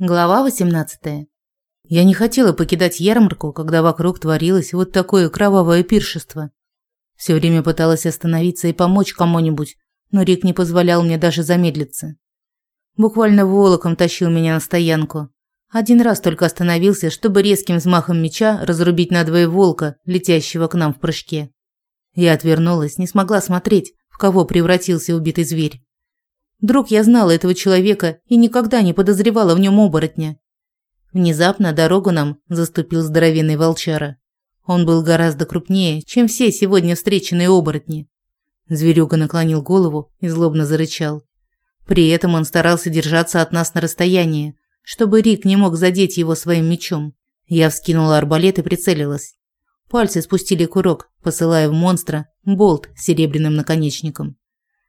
Глава 18. Я не хотела покидать ярмарку, когда вокруг творилось вот такое кровавое пиршество. Все время пыталась остановиться и помочь кому-нибудь, но Рик не позволял мне даже замедлиться. Буквально волоком тащил меня на стоянку. Один раз только остановился, чтобы резким взмахом меча разрубить надвое волка, летящего к нам в прыжке. Я отвернулась, не смогла смотреть, в кого превратился убитый зверь. Вдруг я знала этого человека и никогда не подозревала в нем оборотня. Внезапно дорогу нам заступил здоровенный волчара. Он был гораздо крупнее, чем все сегодня встреченные оборотни. Зверюга наклонил голову и злобно зарычал. При этом он старался держаться от нас на расстоянии, чтобы Рик не мог задеть его своим мечом. Я вскинула арбалет и прицелилась. Пальцы спустили курок, посылая в монстра болт с серебряным наконечником.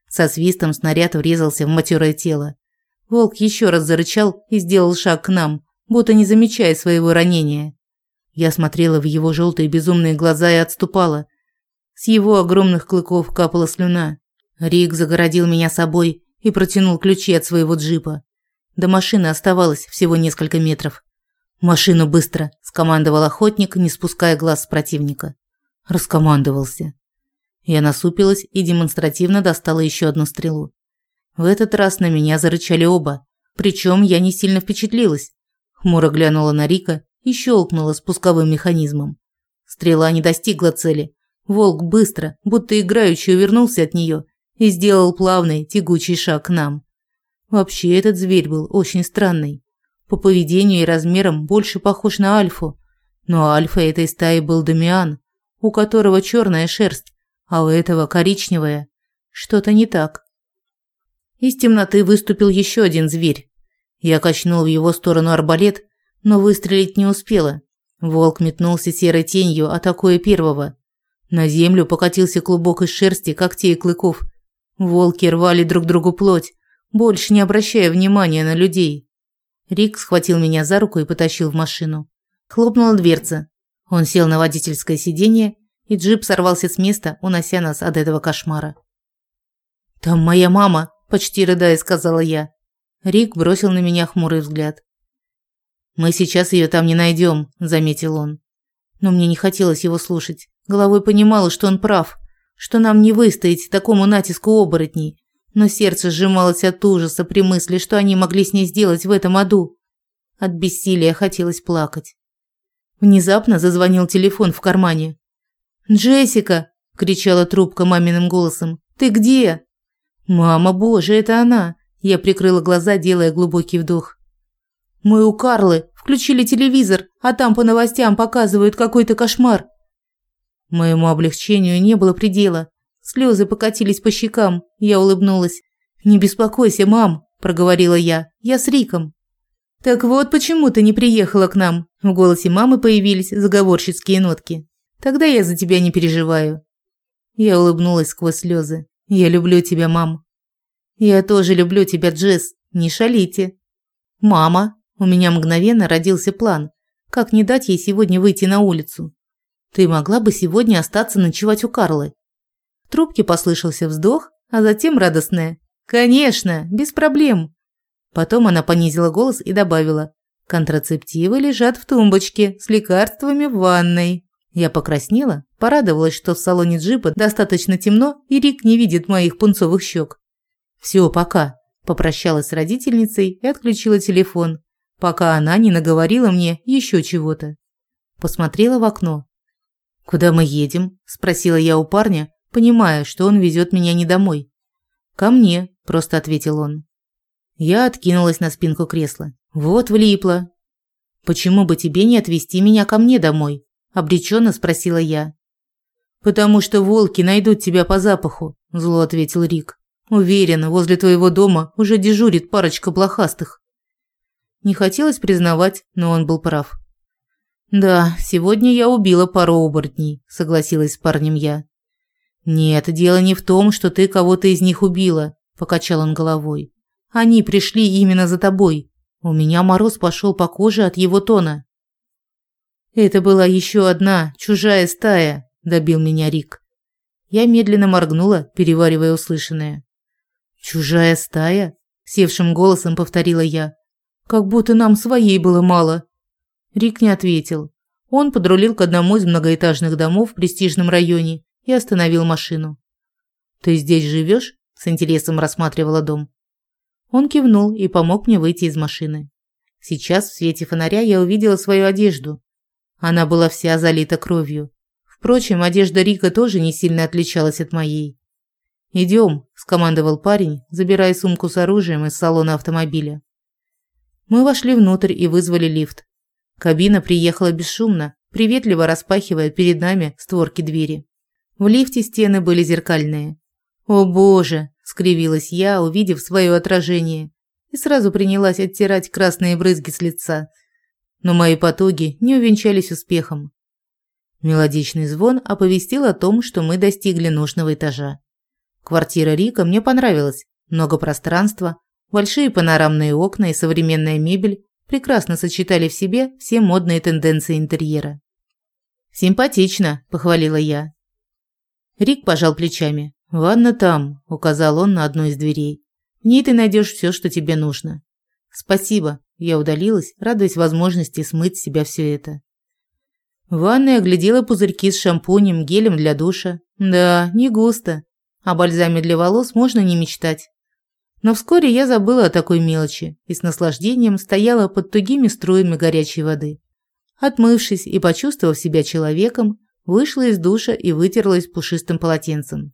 Со свистом снаряд врезался в матерое тело. Волк еще раз зарычал и сделал шаг к нам, будто не замечая своего ранения. Я смотрела в его желтые безумные глаза и отступала. С его огромных клыков капала слюна. Рик загородил меня собой и протянул ключи от своего джипа. До машины оставалось всего несколько метров. «Машину быстро!» – скомандовал охотник, не спуская глаз с противника. Раскомандовался. Я насупилась и демонстративно достала еще одну стрелу. В этот раз на меня зарычали оба, причем я не сильно впечатлилась. Хмуро глянула на Рика и щелкнула спусковым механизмом. Стрела не достигла цели. Волк быстро, будто играючи, увернулся от нее и сделал плавный, тягучий шаг к нам. Вообще этот зверь был очень странный. По поведению и размерам больше похож на альфу. Но альфа этой стаи был Дамиан, у которого черная шерсть, а у этого коричневое. Что-то не так. Из темноты выступил еще один зверь. Я качнул в его сторону арбалет, но выстрелить не успела. Волк метнулся серой тенью, атакуя первого. На землю покатился клубок из шерсти, когтей и клыков. Волки рвали друг другу плоть, больше не обращая внимания на людей. Рик схватил меня за руку и потащил в машину. Хлопнула дверца. Он сел на водительское сиденье и джип сорвался с места, унося нас от этого кошмара. «Там моя мама!» – почти рыдая сказала я. Рик бросил на меня хмурый взгляд. «Мы сейчас ее там не найдем», – заметил он. Но мне не хотелось его слушать. Головой понимала, что он прав, что нам не выстоять такому натиску оборотней, но сердце сжималось от ужаса при мысли, что они могли с ней сделать в этом аду. От бессилия хотелось плакать. Внезапно зазвонил телефон в кармане. «Джессика!» – кричала трубка маминым голосом. «Ты где?» «Мама, боже, это она!» Я прикрыла глаза, делая глубокий вдох. «Мы у Карлы. Включили телевизор, а там по новостям показывают какой-то кошмар». Моему облегчению не было предела. Слезы покатились по щекам. Я улыбнулась. «Не беспокойся, мам», – проговорила я. «Я с Риком». «Так вот почему ты не приехала к нам?» В голосе мамы появились заговорщицкие нотки. Тогда я за тебя не переживаю. Я улыбнулась сквозь слезы. Я люблю тебя, мам. Я тоже люблю тебя, Джесс. Не шалите. Мама, у меня мгновенно родился план, как не дать ей сегодня выйти на улицу. Ты могла бы сегодня остаться ночевать у Карлы. В трубке послышался вздох, а затем радостное: "Конечно, без проблем". Потом она понизила голос и добавила: "Контрацептивы лежат в тумбочке с лекарствами в ванной". Я покраснела, порадовалась, что в салоне джипа достаточно темно, и Рик не видит моих пунцовых щек. «Все, пока», – попрощалась с родительницей и отключила телефон, пока она не наговорила мне еще чего-то. Посмотрела в окно. «Куда мы едем?» – спросила я у парня, понимая, что он везет меня не домой. «Ко мне», – просто ответил он. Я откинулась на спинку кресла. «Вот влипла. Почему бы тебе не отвезти меня ко мне домой?» Обреченно спросила я. Потому что волки найдут тебя по запаху, зло ответил Рик. Уверен, возле твоего дома уже дежурит парочка блохастых. Не хотелось признавать, но он был прав. Да, сегодня я убила пару оборотней, согласилась с парнем я. Нет, дело не в том, что ты кого-то из них убила, покачал он головой. Они пришли именно за тобой. У меня мороз пошел по коже от его тона. Это была еще одна чужая стая, добил меня Рик. Я медленно моргнула, переваривая услышанное. Чужая стая? севшим голосом повторила я. Как будто нам своей было мало. Рик не ответил. Он подрулил к одному из многоэтажных домов в престижном районе и остановил машину. «Ты здесь живешь?» – с интересом рассматривала дом. Он кивнул и помог мне выйти из машины. Сейчас в свете фонаря я увидела свою одежду. Она была вся залита кровью. Впрочем, одежда Рика тоже не сильно отличалась от моей. «Идем», – скомандовал парень, забирая сумку с оружием из салона автомобиля. Мы вошли внутрь и вызвали лифт. Кабина приехала бесшумно, приветливо распахивая перед нами створки двери. В лифте стены были зеркальные. «О боже!» – скривилась я, увидев свое отражение, и сразу принялась оттирать красные брызги с лица. Но мои потуги не увенчались успехом. Мелодичный звон оповестил о том, что мы достигли нужного этажа. Квартира Рика мне понравилась. Много пространства, большие панорамные окна и современная мебель прекрасно сочетали в себе все модные тенденции интерьера. «Симпатично», – похвалила я. Рик пожал плечами. «Ванна там», – указал он на одну из дверей. «В ней ты найдешь все, что тебе нужно». «Спасибо», – я удалилась, радуясь возможности смыть с себя все это. В ванной оглядела пузырьки с шампунем, гелем для душа. Да, не густо. О бальзаме для волос можно не мечтать. Но вскоре я забыла о такой мелочи и с наслаждением стояла под тугими струями горячей воды. Отмывшись и почувствовав себя человеком, Вышла из душа и вытерлась пушистым полотенцем.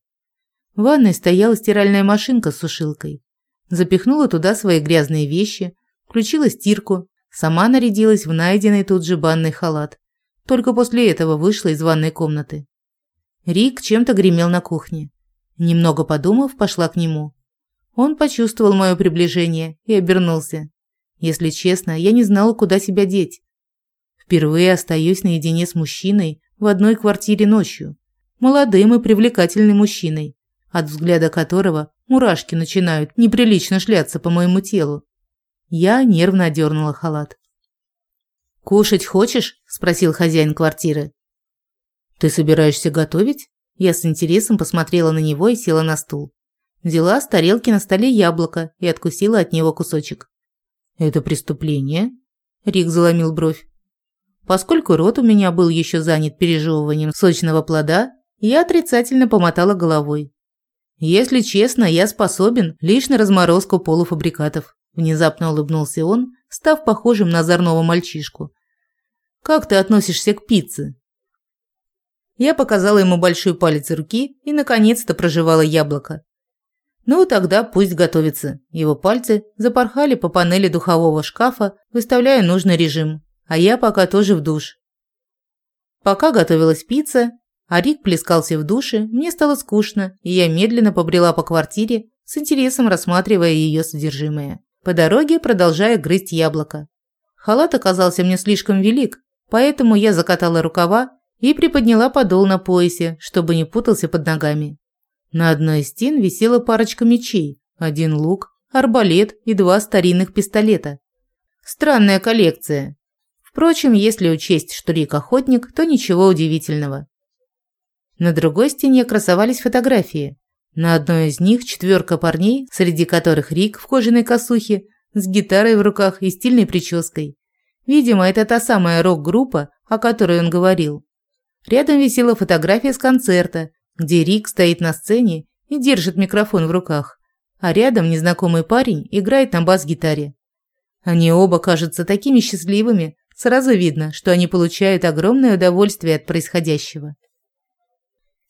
В ванной стояла стиральная машинка с сушилкой. Запихнула туда свои грязные вещи, включила стирку, сама нарядилась в найденный тут же банный халат. Только после этого вышла из ванной комнаты. Рик чем-то гремел на кухне. Немного подумав, пошла к нему. Он почувствовал мое приближение и обернулся. Если честно, я не знала, куда себя деть. Впервые остаюсь наедине с мужчиной, в одной квартире ночью. Молодым и привлекательным мужчиной, от взгляда которого мурашки начинают неприлично шляться по моему телу. Я нервно одернула халат. «Кушать хочешь?» – спросил хозяин квартиры. «Ты собираешься готовить?» Я с интересом посмотрела на него и села на стул. Взяла с тарелки на столе яблоко и откусила от него кусочек. «Это преступление?» Рик заломил бровь. Поскольку рот у меня был еще занят пережевыванием сочного плода, я отрицательно помотала головой. Если честно, я способен лишь на разморозку полуфабрикатов. Внезапно улыбнулся он, став похожим на озорного мальчишку. Как ты относишься к пицце? Я показала ему большой палец руки и наконец-то прожевала яблоко. Ну, тогда пусть готовится. Его пальцы запорхали по панели духового шкафа, выставляя нужный режим а я пока тоже в душ. Пока готовилась пицца, а Рик плескался в душе, мне стало скучно, и я медленно побрела по квартире, с интересом рассматривая ее содержимое. По дороге продолжая грызть яблоко. Халат оказался мне слишком велик, поэтому я закатала рукава и приподняла подол на поясе, чтобы не путался под ногами. На одной из стен висела парочка мечей, один лук, арбалет и два старинных пистолета. Странная коллекция, Впрочем, если учесть, что Рик охотник, то ничего удивительного. На другой стене красовались фотографии. На одной из них четверка парней, среди которых Рик в кожаной косухе, с гитарой в руках и стильной прической. Видимо, это та самая рок-группа, о которой он говорил. Рядом висела фотография с концерта, где Рик стоит на сцене и держит микрофон в руках, а рядом незнакомый парень играет на бас-гитаре. Они оба кажутся такими счастливыми, Сразу видно, что они получают огромное удовольствие от происходящего.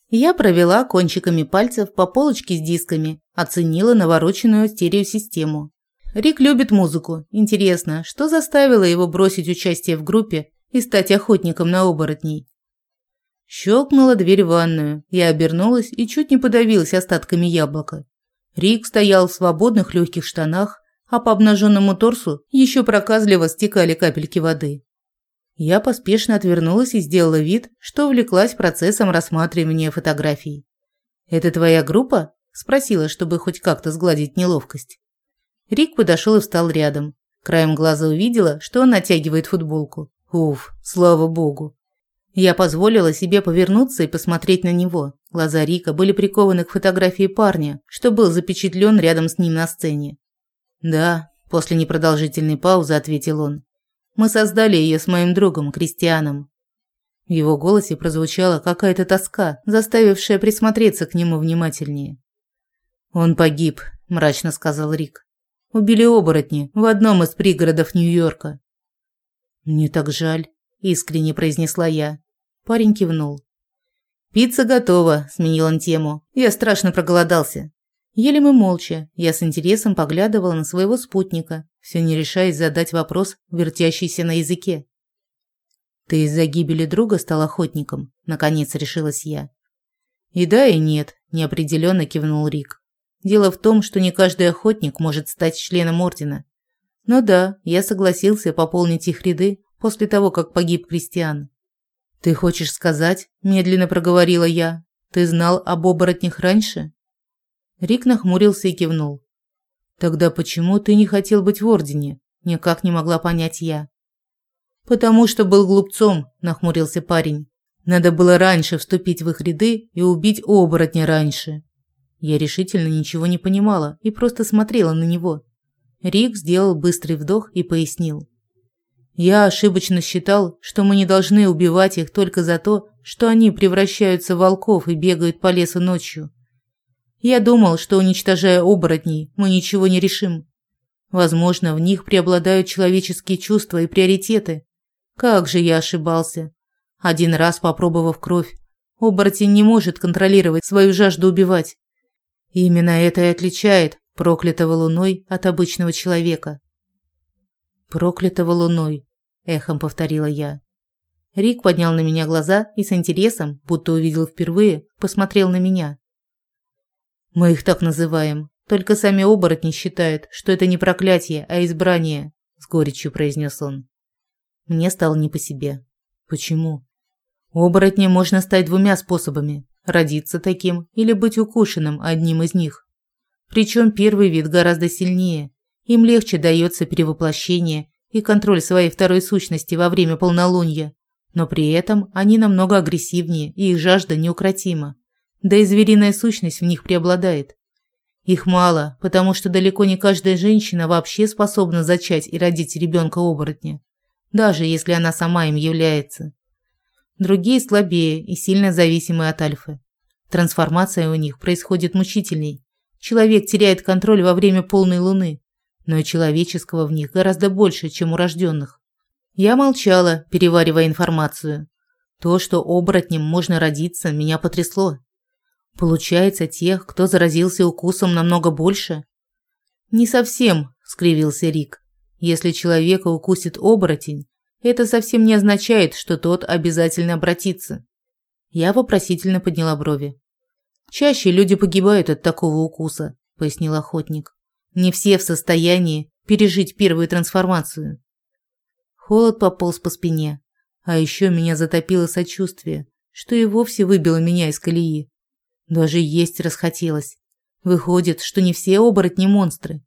Я провела кончиками пальцев по полочке с дисками, оценила навороченную стереосистему. Рик любит музыку. Интересно, что заставило его бросить участие в группе и стать охотником на оборотней? Щелкнула дверь в ванную. Я обернулась и чуть не подавилась остатками яблока. Рик стоял в свободных легких штанах, а по обнаженному торсу еще проказливо стекали капельки воды. Я поспешно отвернулась и сделала вид, что увлеклась процессом рассматривания фотографий. «Это твоя группа?» – спросила, чтобы хоть как-то сгладить неловкость. Рик подошел и встал рядом. Краем глаза увидела, что он натягивает футболку. Уф, слава богу. Я позволила себе повернуться и посмотреть на него. Глаза Рика были прикованы к фотографии парня, что был запечатлен рядом с ним на сцене. Да, После непродолжительной паузы ответил он. Мы создали ее с моим другом Кристианом. В его голосе прозвучала какая-то тоска, заставившая присмотреться к нему внимательнее. «Он погиб», – мрачно сказал Рик. «Убили оборотни в одном из пригородов Нью-Йорка». «Мне так жаль», – искренне произнесла я. Парень кивнул. «Пицца готова», – сменил он тему. «Я страшно проголодался». Ели мы молча. Я с интересом поглядывала на своего спутника, все не решаясь задать вопрос, вертящийся на языке. «Ты из-за гибели друга стал охотником?» – наконец решилась я. «И да, и нет», – неопределенно кивнул Рик. «Дело в том, что не каждый охотник может стать членом Ордена. Но да, я согласился пополнить их ряды после того, как погиб Кристиан». «Ты хочешь сказать?» – медленно проговорила я. «Ты знал об оборотнях раньше?» Рик нахмурился и кивнул. «Тогда почему ты не хотел быть в Ордене?» – никак не могла понять я. «Потому что был глупцом», – нахмурился парень. «Надо было раньше вступить в их ряды и убить оборотня раньше». Я решительно ничего не понимала и просто смотрела на него. Рик сделал быстрый вдох и пояснил. «Я ошибочно считал, что мы не должны убивать их только за то, что они превращаются в волков и бегают по лесу ночью. Я думал, что уничтожая оборотней, мы ничего не решим. Возможно, в них преобладают человеческие чувства и приоритеты, как же я ошибался. Один раз попробовав кровь, оборотень не может контролировать свою жажду убивать. Именно это и отличает проклятого луной от обычного человека. Проклятого луной, эхом повторила я. Рик поднял на меня глаза и с интересом, будто увидел впервые, посмотрел на меня. Мы их так называем. Только сами оборотни считают, что это не проклятие, а избрание, с горечью произнес он. Мне стало не по себе. Почему? Оборотнем можно стать двумя способами: родиться таким или быть укушенным одним из них. Причем первый вид гораздо сильнее. Им легче дается перевоплощение и контроль своей второй сущности во время полнолуния, но при этом они намного агрессивнее и их жажда неукротима. Да и звериная сущность в них преобладает. Их мало, потому что далеко не каждая женщина вообще способна зачать и родить ребенка-оборотня даже если она сама им является. Другие слабее и сильно зависимы от альфы. Трансформация у них происходит мучительней. Человек теряет контроль во время полной луны, но и человеческого в них гораздо больше, чем у рожденных. Я молчала, переваривая информацию. То, что оборотнем можно родиться, меня потрясло. Получается, тех, кто заразился укусом, намного больше? Не совсем, скривился Рик. Если человека укусит оборотень, это совсем не означает, что тот обязательно обратится. Я вопросительно подняла брови. Чаще люди погибают от такого укуса, пояснил охотник. Не все в состоянии пережить первую трансформацию. Холод пополз по спине, а еще меня затопило сочувствие, что и вовсе выбило меня из колеи. Даже есть расхотелось. Выходит, что не все оборотни монстры.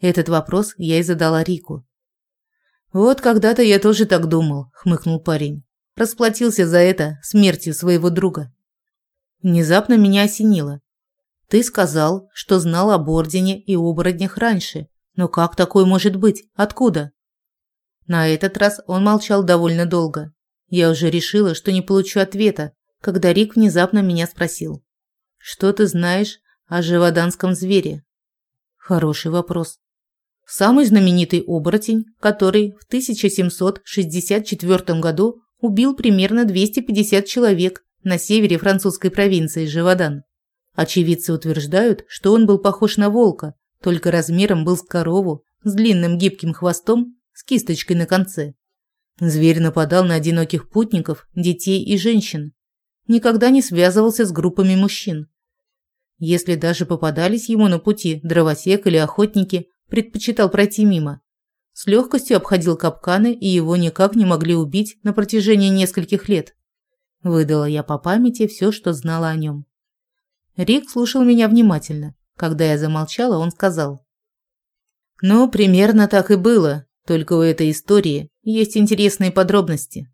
Этот вопрос я и задала Рику. Вот когда-то я тоже так думал, хмыкнул парень. Расплатился за это смертью своего друга. Внезапно меня осенило. Ты сказал, что знал об ордене и оборотнях раньше. Но как такое может быть? Откуда? На этот раз он молчал довольно долго. Я уже решила, что не получу ответа, когда Рик внезапно меня спросил: "Что ты знаешь о живоданском звере?" Хороший вопрос. Самый знаменитый оборотень, который в 1764 году убил примерно 250 человек на севере французской провинции Живодан. Очевидцы утверждают, что он был похож на волка, только размером был с корову, с длинным гибким хвостом, с кисточкой на конце. Зверь нападал на одиноких путников, детей и женщин. Никогда не связывался с группами мужчин. Если даже попадались ему на пути дровосек или охотники, предпочитал пройти мимо. С легкостью обходил капканы, и его никак не могли убить на протяжении нескольких лет. Выдала я по памяти все, что знала о нем. Рик слушал меня внимательно. Когда я замолчала, он сказал. «Ну, примерно так и было, только у этой истории есть интересные подробности».